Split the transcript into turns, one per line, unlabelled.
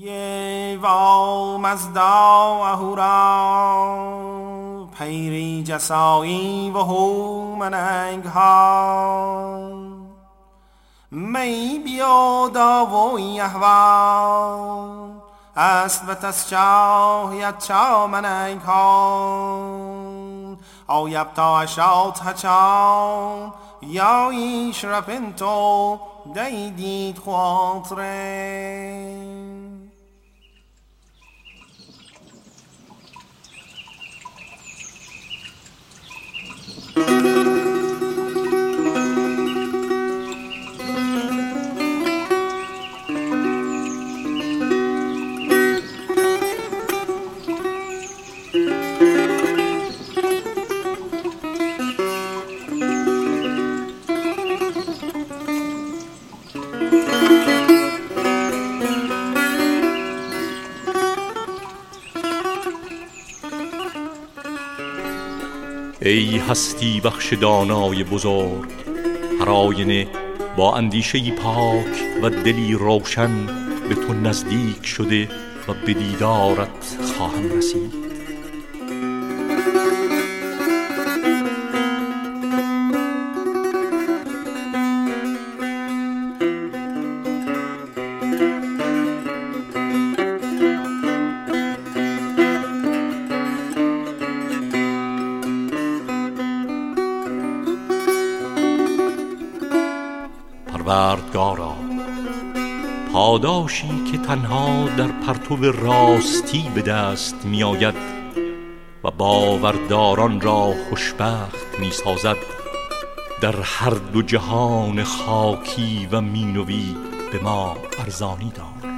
یه و مزدا و هورا پیری جسایی و هومننگ ها می بیادا و یهوا است و تسچاه یا چا مننگ ها آیب تا اشات هچا یا ایش رپنتو دیدید خاطره
ای هستی بخش دانای بزرگ هر آینه با اندیشه پاک و دلی روشن به تو نزدیک شده و به دیدارت خواهم رسید. پروردگارا. پاداشی که تنها در پرتو راستی به دست می آید و باورداران را خوشبخت می سازد در هر دو جهان خاکی و مینوی به ما ارزانی دار.